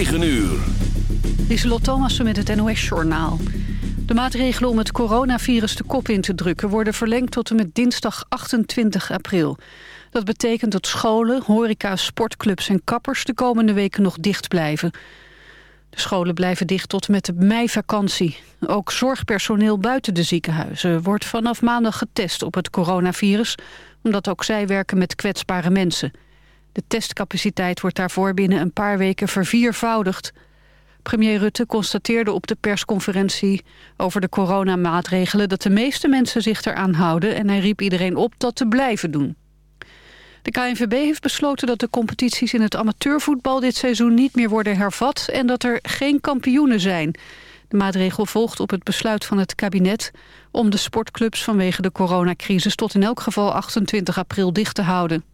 9 uur. Lieselot Thomassen met het NOS-journaal. De maatregelen om het coronavirus de kop in te drukken... worden verlengd tot en met dinsdag 28 april. Dat betekent dat scholen, horeca, sportclubs en kappers... de komende weken nog dicht blijven. De scholen blijven dicht tot met de meivakantie. Ook zorgpersoneel buiten de ziekenhuizen... wordt vanaf maandag getest op het coronavirus... omdat ook zij werken met kwetsbare mensen... De testcapaciteit wordt daarvoor binnen een paar weken verviervoudigd. Premier Rutte constateerde op de persconferentie over de coronamaatregelen... dat de meeste mensen zich eraan houden en hij riep iedereen op dat te blijven doen. De KNVB heeft besloten dat de competities in het amateurvoetbal dit seizoen niet meer worden hervat en dat er geen kampioenen zijn. De maatregel volgt op het besluit van het kabinet om de sportclubs vanwege de coronacrisis tot in elk geval 28 april dicht te houden.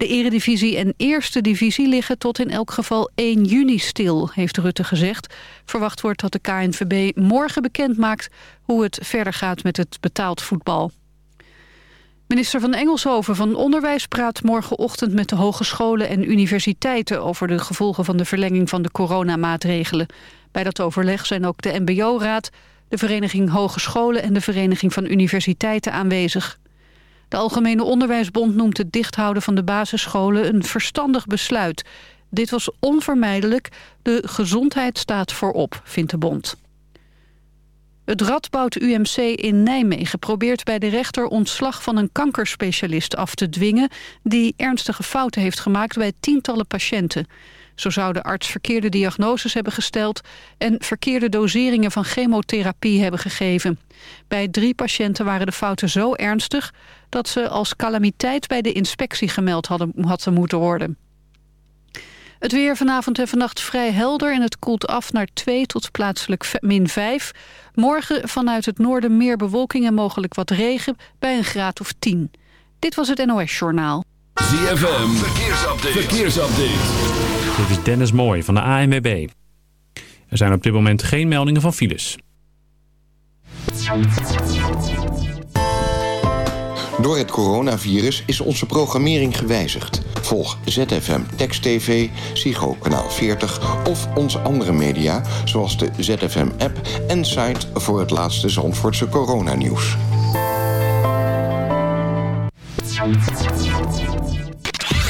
De eredivisie en eerste divisie liggen tot in elk geval 1 juni stil, heeft Rutte gezegd. Verwacht wordt dat de KNVB morgen bekend maakt hoe het verder gaat met het betaald voetbal. Minister van Engelshoven van Onderwijs praat morgenochtend met de hogescholen en universiteiten over de gevolgen van de verlenging van de coronamaatregelen. Bij dat overleg zijn ook de MBO-raad, de Vereniging Hogescholen en de Vereniging van Universiteiten aanwezig. De Algemene Onderwijsbond noemt het dichthouden van de basisscholen een verstandig besluit. Dit was onvermijdelijk. De gezondheid staat voorop, vindt de bond. Het Radboud UMC in Nijmegen probeert bij de rechter ontslag van een kankerspecialist af te dwingen... die ernstige fouten heeft gemaakt bij tientallen patiënten. Zo zou de arts verkeerde diagnoses hebben gesteld... en verkeerde doseringen van chemotherapie hebben gegeven. Bij drie patiënten waren de fouten zo ernstig... dat ze als calamiteit bij de inspectie gemeld hadden, hadden moeten worden. Het weer vanavond en vannacht vrij helder en het koelt af naar 2 tot plaatselijk min 5. Morgen vanuit het noorden meer bewolking en mogelijk wat regen bij een graad of 10. Dit was het NOS Journaal. ZFM, verkeersupdate. verkeersupdate. Dit is Dennis Mooij van de ANWB. Er zijn op dit moment geen meldingen van files. Door het coronavirus is onze programmering gewijzigd. Volg ZFM Text TV, Psycho Kanaal 40 of onze andere media... zoals de ZFM-app en site voor het laatste Zandvoortse coronanieuws.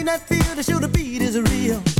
pain I feel to show the beat is real.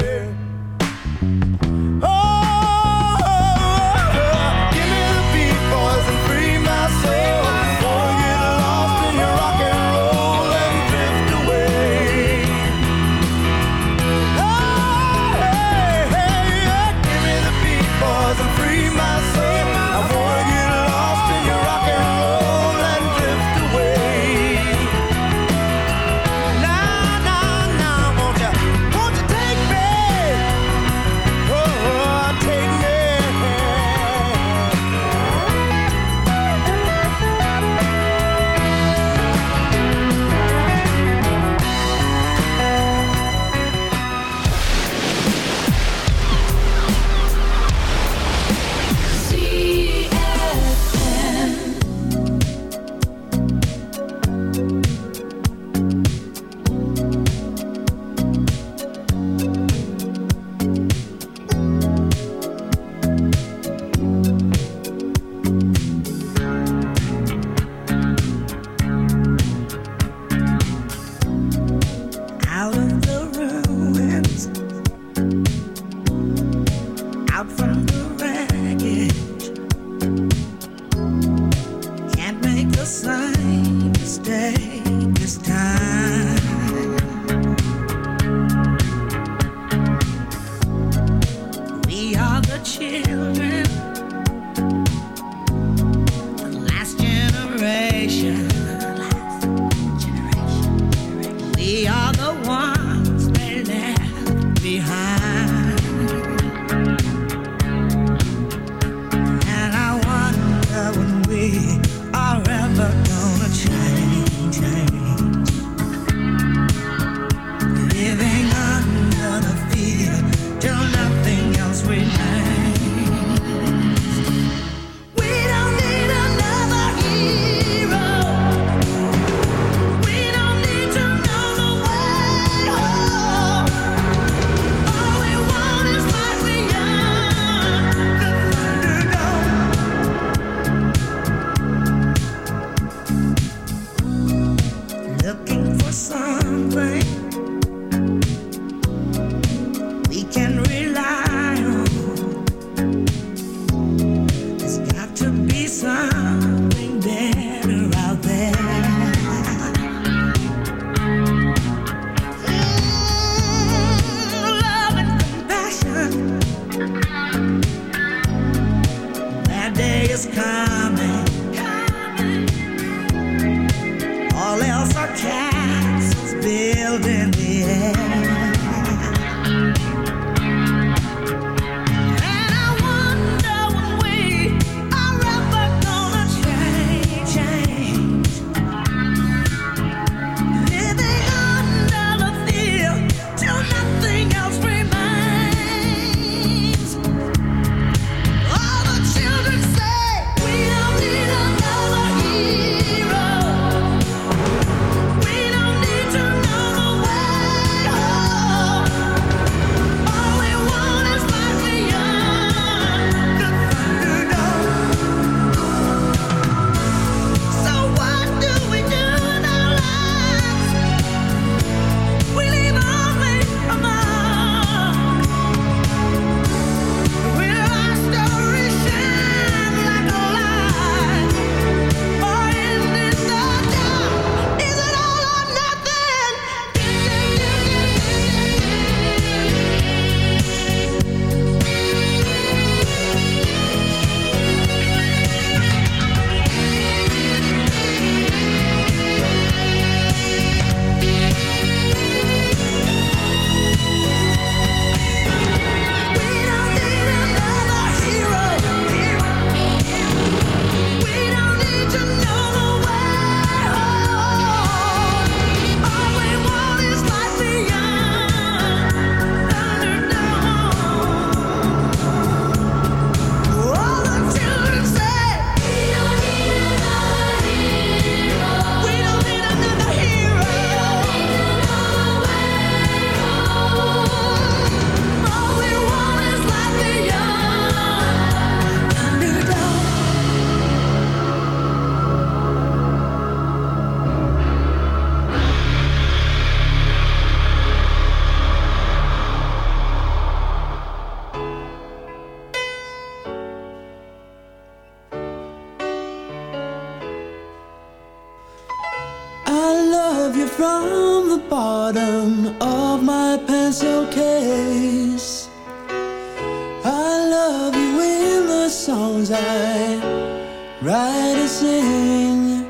to sing.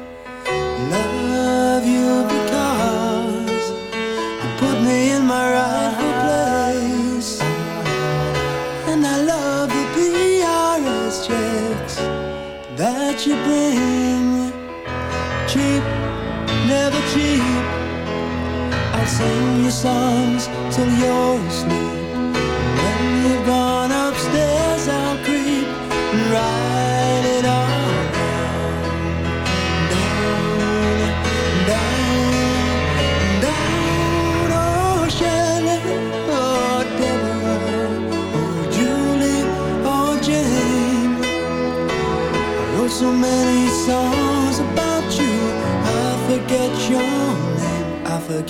Love you because you put me in my rightful place. And I love the PRS that you bring. Cheap, never cheap. I'll sing you songs till you're asleep.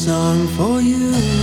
song for you.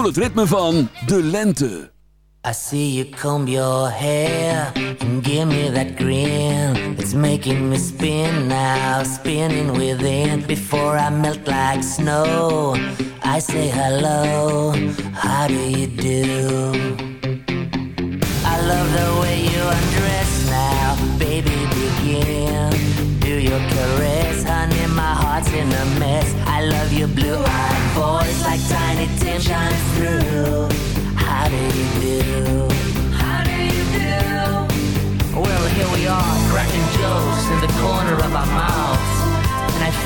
Voel het ritme van de lente. I see you comb your hair and give me that grin. It's making me spin now, spinning within. Before I melt like snow, I say hello. How do you do?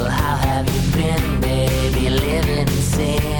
Well, how have you been, baby? Living in sin.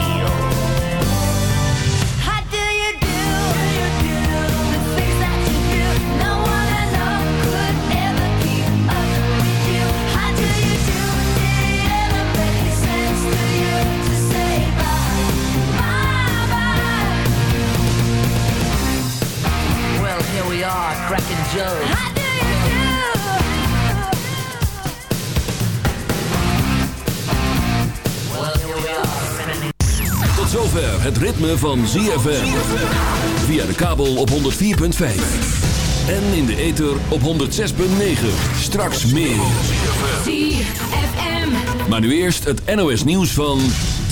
Cracking jokes. How do you do? Well, here we are, spinning Tot zover het ritme van ZFM. Via de kabel op 104.5. En in de ether op 106.9. Straks meer. Maar nu eerst het NOS nieuws van...